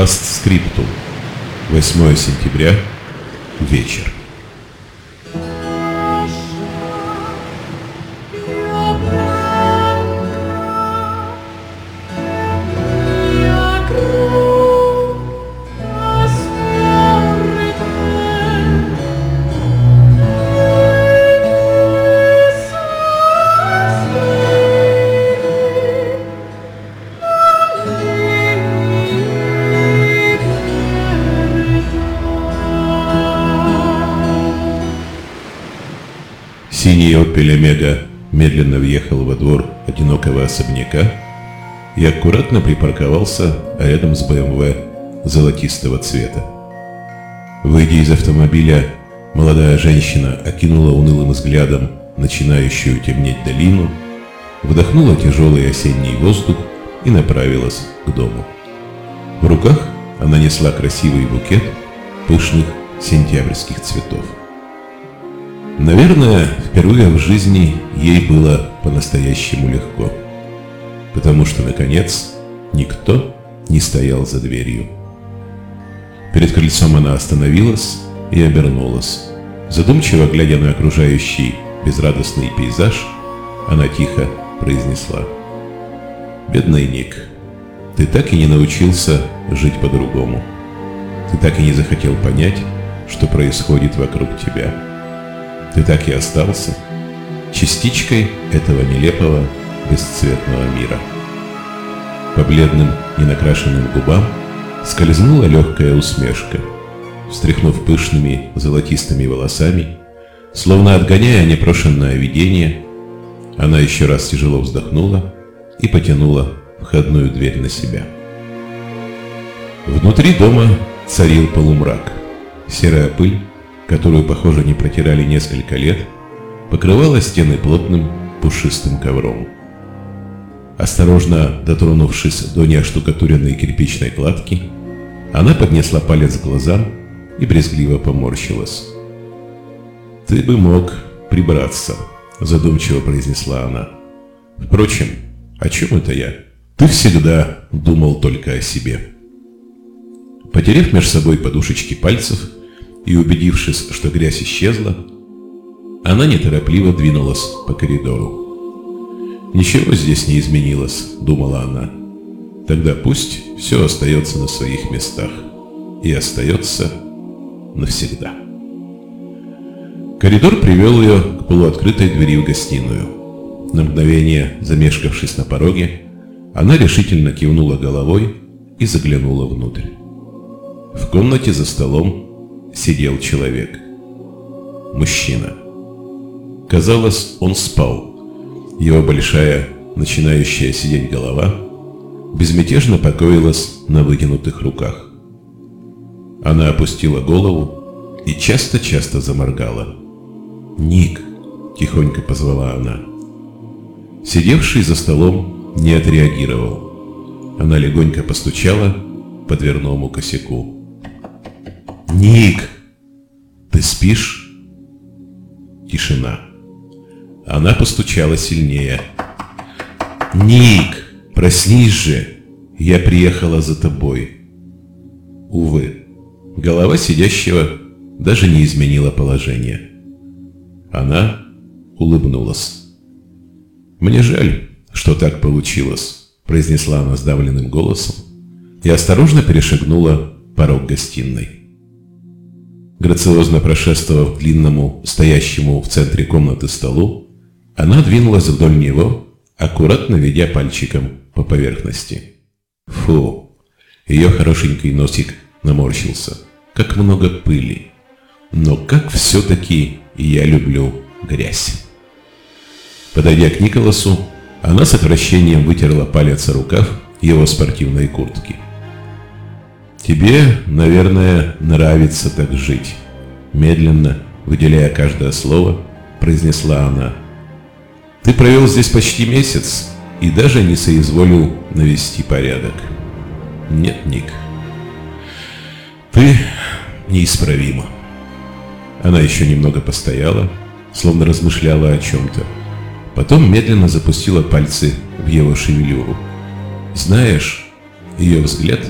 Постскриптум. 8 сентября. Вечер. Синий «Опель Омега» медленно въехал во двор одинокого особняка и аккуратно припарковался рядом с БМВ золотистого цвета. Выйдя из автомобиля, молодая женщина окинула унылым взглядом начинающую темнеть долину, вдохнула тяжелый осенний воздух и направилась к дому. В руках она несла красивый букет пышных сентябрьских цветов. Наверное, впервые в жизни ей было по-настоящему легко, потому что, наконец, никто не стоял за дверью. Перед крыльцом она остановилась и обернулась. Задумчиво глядя на окружающий безрадостный пейзаж, она тихо произнесла. «Бедный Ник, ты так и не научился жить по-другому. Ты так и не захотел понять, что происходит вокруг тебя» ты так и остался частичкой этого нелепого, бесцветного мира. По бледным, ненакрашенным губам скользнула легкая усмешка. Встряхнув пышными золотистыми волосами, словно отгоняя непрошенное видение, она еще раз тяжело вздохнула и потянула входную дверь на себя. Внутри дома царил полумрак. Серая пыль которую, похоже, не протирали несколько лет, покрывала стены плотным пушистым ковром. Осторожно дотронувшись до неоштукатуренной кирпичной кладки, она поднесла палец к глазам и брезгливо поморщилась. «Ты бы мог прибраться», — задумчиво произнесла она. «Впрочем, о чем это я? Ты всегда думал только о себе». Потерев меж собой подушечки пальцев, и, убедившись, что грязь исчезла, она неторопливо двинулась по коридору. «Ничего здесь не изменилось», — думала она. «Тогда пусть все остается на своих местах. И остается навсегда». Коридор привел ее к полуоткрытой двери в гостиную. На мгновение, замешкавшись на пороге, она решительно кивнула головой и заглянула внутрь. В комнате за столом сидел человек. Мужчина. Казалось, он спал. Его большая, начинающая сидеть голова, безмятежно покоилась на вытянутых руках. Она опустила голову и часто-часто заморгала. «Ник!» – тихонько позвала она. Сидевший за столом не отреагировал. Она легонько постучала по дверному косяку. «Ник, ты спишь?» Тишина. Она постучала сильнее. «Ник, проснись же! Я приехала за тобой!» Увы, голова сидящего даже не изменила положение. Она улыбнулась. «Мне жаль, что так получилось», – произнесла она сдавленным голосом и осторожно перешагнула порог гостиной. Грациозно прошествовав к длинному, стоящему в центре комнаты столу, она двинулась вдоль него, аккуратно ведя пальчиком по поверхности. Фу, ее хорошенький носик наморщился. Как много пыли. Но как все-таки я люблю грязь. Подойдя к Николасу, она с отвращением вытерла палец о рукав его спортивной куртки. Тебе, наверное, нравится так жить. Медленно, выделяя каждое слово, произнесла она. Ты провел здесь почти месяц и даже не соизволил навести порядок. Нет, Ник. Ты неисправима. Она еще немного постояла, словно размышляла о чем-то. Потом медленно запустила пальцы в его шевелюру. Знаешь, ее взгляд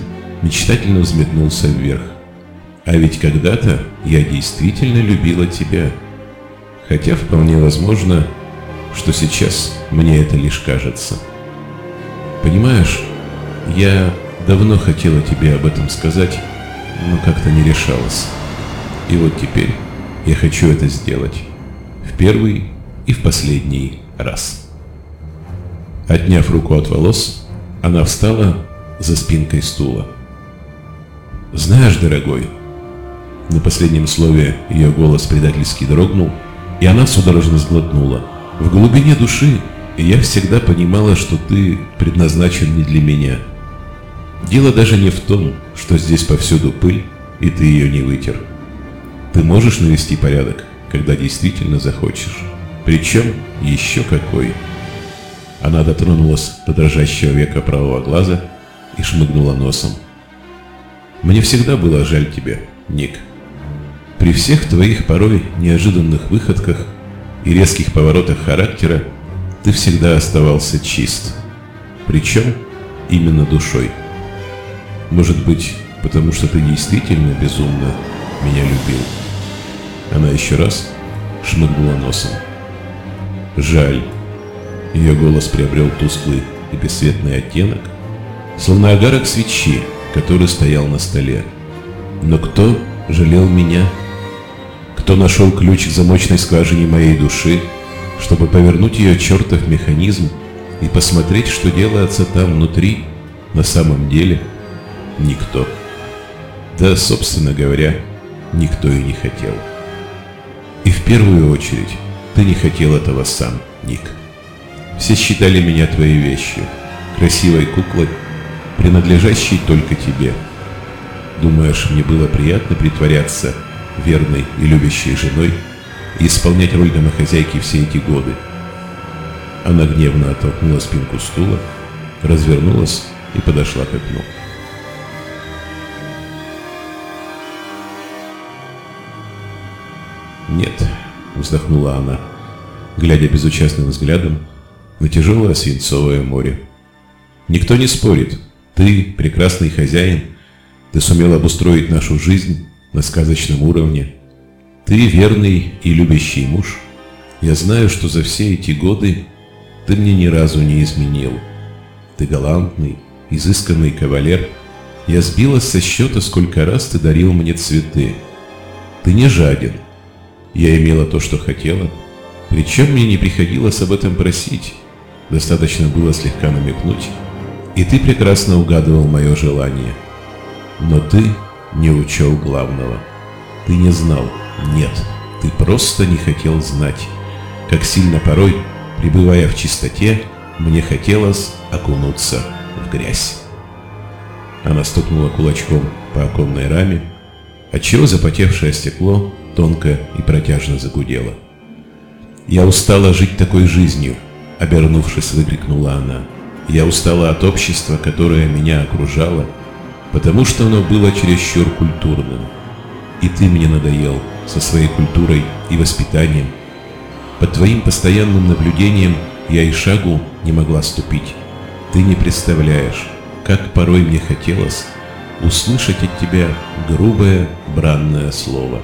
мечтательно взметнулся вверх. А ведь когда-то я действительно любила тебя. Хотя вполне возможно, что сейчас мне это лишь кажется. Понимаешь, я давно хотела тебе об этом сказать, но как-то не решалась. И вот теперь я хочу это сделать. В первый и в последний раз. Отняв руку от волос, она встала за спинкой стула. «Знаешь, дорогой...» На последнем слове ее голос предательски дрогнул, и она судорожно сглотнула. «В глубине души я всегда понимала, что ты предназначен не для меня. Дело даже не в том, что здесь повсюду пыль, и ты ее не вытер. Ты можешь навести порядок, когда действительно захочешь. Причем еще какой. Она дотронулась до дрожащего века правого глаза и шмыгнула носом. Мне всегда было жаль тебя, Ник. При всех твоих порой неожиданных выходках и резких поворотах характера ты всегда оставался чист. Причем именно душой. Может быть, потому что ты действительно безумно меня любил. Она еще раз шмыгнула носом. Жаль. Ее голос приобрел тусклый и бесцветный оттенок, словно огарок свечи, который стоял на столе. Но кто жалел меня? Кто нашел ключ к замочной скважине моей души, чтобы повернуть ее чертов механизм и посмотреть, что делается там внутри, на самом деле? Никто. Да, собственно говоря, никто и не хотел. И в первую очередь, ты не хотел этого сам, Ник. Все считали меня твоей вещью, красивой куклой, принадлежащей только тебе. Думаешь, мне было приятно притворяться верной и любящей женой и исполнять роль домохозяйки все эти годы? Она гневно оттолкнула спинку стула, развернулась и подошла к окну. «Нет», — вздохнула она, глядя безучастным взглядом на тяжелое свинцовое море. «Никто не спорит. Ты прекрасный хозяин. Ты сумел обустроить нашу жизнь на сказочном уровне. Ты верный и любящий муж. Я знаю, что за все эти годы ты мне ни разу не изменил. Ты галантный, изысканный кавалер. Я сбила со счета, сколько раз ты дарил мне цветы. Ты не жаден, я имела то, что хотела, причем мне не приходилось об этом просить. Достаточно было слегка намекнуть, и ты прекрасно угадывал мое желание. Но ты не учел главного. Ты не знал. Нет, ты просто не хотел знать. Как сильно порой, пребывая в чистоте, мне хотелось окунуться в грязь. Она стукнула кулачком по оконной раме, отчего запотевшее стекло тонко и протяжно загудела. «Я устала жить такой жизнью», — обернувшись, выкрикнула она. «Я устала от общества, которое меня окружало, потому что оно было чересчур культурным. И ты мне надоел со своей культурой и воспитанием. Под твоим постоянным наблюдением я и шагу не могла ступить. Ты не представляешь, как порой мне хотелось услышать от тебя грубое бранное слово».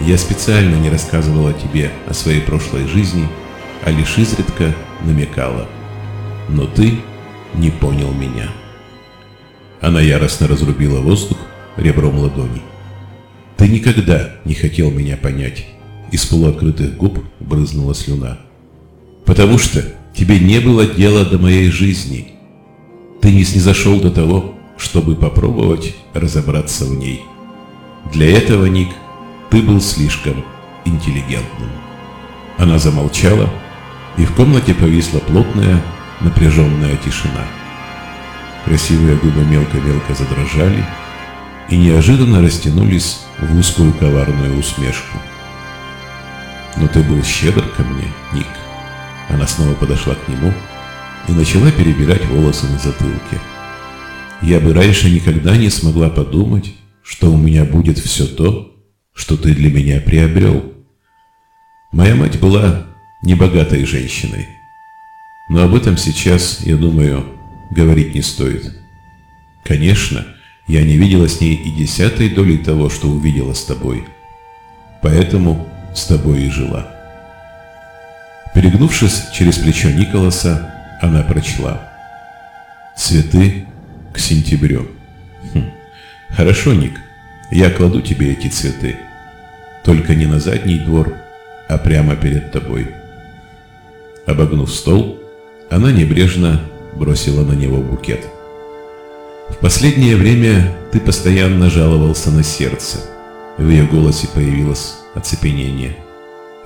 Я специально не рассказывала тебе о своей прошлой жизни, а лишь изредка намекала. Но ты не понял меня. Она яростно разрубила воздух ребром ладони. Ты никогда не хотел меня понять. Из полуоткрытых губ брызнула слюна. Потому что тебе не было дела до моей жизни. Ты не снизошел до того, чтобы попробовать разобраться в ней. Для этого, Ник, ты был слишком интеллигентным. Она замолчала, и в комнате повисла плотная, напряженная тишина. Красивые губы мелко-мелко задрожали и неожиданно растянулись в узкую коварную усмешку. «Но ты был щедр ко мне, Ник». Она снова подошла к нему и начала перебирать волосы на затылке. «Я бы раньше никогда не смогла подумать, что у меня будет все то, что ты для меня приобрел. Моя мать была небогатой женщиной. Но об этом сейчас, я думаю, говорить не стоит. Конечно, я не видела с ней и десятой доли того, что увидела с тобой. Поэтому с тобой и жила. Перегнувшись через плечо Николаса, она прочла. Цветы к сентябрю. Хм. Хорошо, Ник, я кладу тебе эти цветы. Только не на задний двор, а прямо перед тобой. Обогнув стол, она небрежно бросила на него букет. В последнее время ты постоянно жаловался на сердце. В ее голосе появилось оцепенение.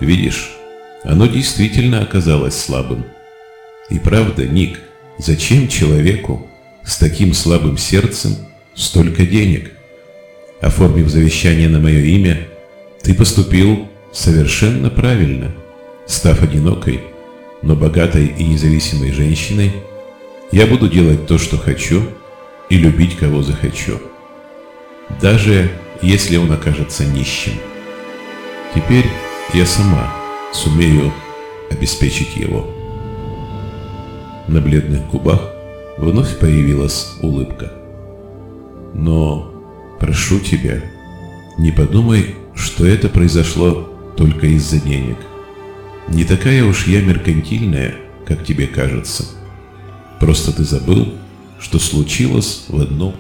Видишь, оно действительно оказалось слабым. И правда, Ник, зачем человеку с таким слабым сердцем столько денег? Оформив завещание на мое имя, ты поступил совершенно правильно. Став одинокой, но богатой и независимой женщиной, я буду делать то, что хочу, и любить, кого захочу. Даже если он окажется нищим. Теперь я сама сумею обеспечить его. На бледных губах вновь появилась улыбка. Но прошу тебя, не подумай, что это произошло только из-за денег. Не такая уж я меркантильная, как тебе кажется. Просто ты забыл, что случилось в одну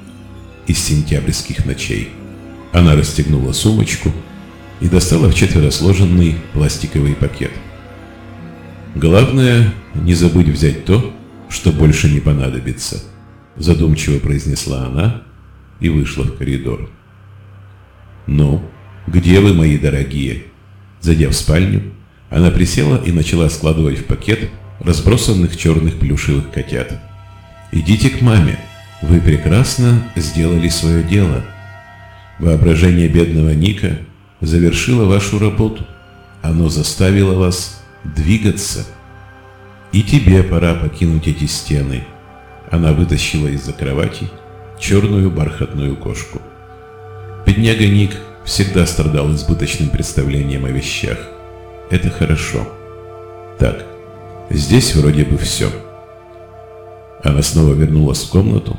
из сентябрьских ночей. Она расстегнула сумочку и достала в четверо сложенный пластиковый пакет. «Главное, не забудь взять то, что больше не понадобится», задумчиво произнесла она и вышла в коридор. «Ну, где вы, мои дорогие?» Зайдя в спальню, она присела и начала складывать в пакет разбросанных черных плюшевых котят. «Идите к маме, вы прекрасно сделали свое дело. Воображение бедного Ника завершило вашу работу. Оно заставило вас двигаться. И тебе пора покинуть эти стены. Она вытащила из-за кровати черную бархатную кошку. Бедняга Ник всегда страдал избыточным представлением о вещах. Это хорошо. Так, здесь вроде бы все. Она снова вернулась в комнату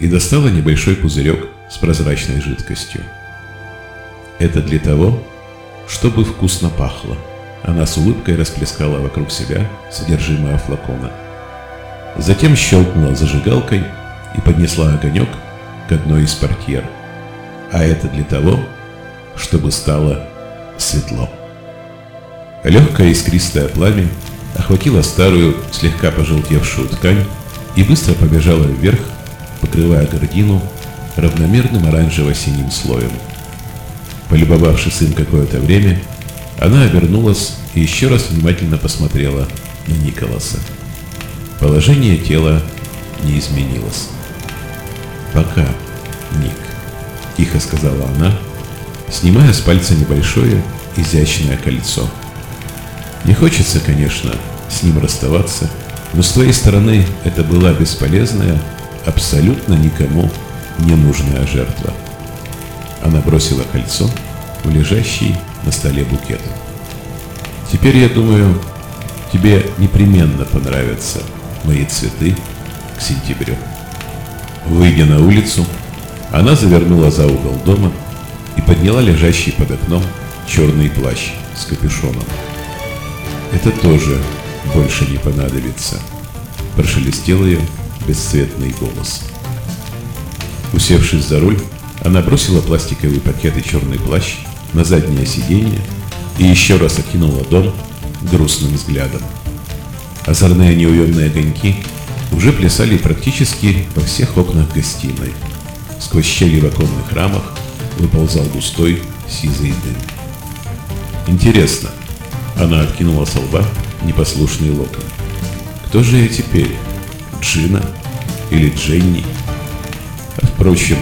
и достала небольшой пузырек с прозрачной жидкостью. Это для того, чтобы вкусно пахло. Она с улыбкой расплескала вокруг себя содержимое флакона. Затем щелкнула зажигалкой и поднесла огонек к одной из портьер. А это для того, чтобы стало светло. Легкое искристое пламя охватило старую, слегка пожелтевшую ткань и быстро побежало вверх, покрывая гордину равномерным оранжево-синим слоем. Полюбовавшись им какое-то время, она обернулась и еще раз внимательно посмотрела на Николаса. Положение тела не изменилось. «Пока, Ник», — тихо сказала она, снимая с пальца небольшое изящное кольцо. Не хочется, конечно, с ним расставаться, но с твоей стороны это была бесполезная, абсолютно никому не нужная жертва. Она бросила кольцо в лежащий на столе букет. Теперь, я думаю, тебе непременно понравятся мои цветы к сентябрю. Выйдя на улицу, она завернула за угол дома и подняла лежащий под окном черный плащ с капюшоном. Это тоже больше не понадобится, прошелестел ее бесцветный голос. Усевшись за руль, она бросила пластиковый пакет и черный плащ на заднее сиденье и еще раз окинула дом грустным взглядом. Озорные неуемные огоньки уже плясали практически во всех окнах гостиной. Сквозь щели в оконных рамах выползал густой сизый дым. Интересно, она откинула со лба непослушный локон. Кто же я теперь? Джина или Дженни? А впрочем,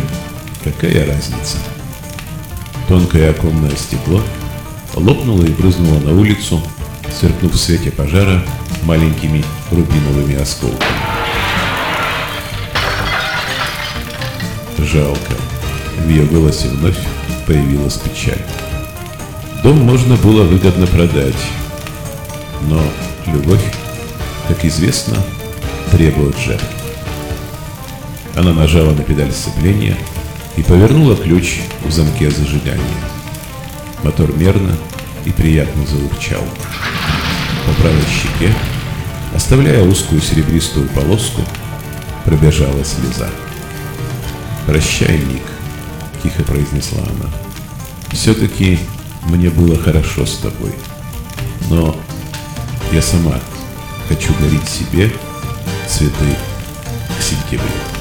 какая разница? Тонкое оконное стекло лопнуло и брызнуло на улицу, сверкнув в свете пожара маленькими рубиновыми осколками. Жалко. В ее голосе вновь появилась печаль. Дом можно было выгодно продать, но любовь, как известно, требует жертв. Она нажала на педаль сцепления и повернула ключ в замке зажигания. Мотор мерно и приятно заурчал. По правой щеке, оставляя узкую серебристую полоску, пробежала слеза. «Прощай, Ник», — тихо произнесла она. «Все-таки мне было хорошо с тобой, но я сама хочу дарить себе цветы к сентябрю».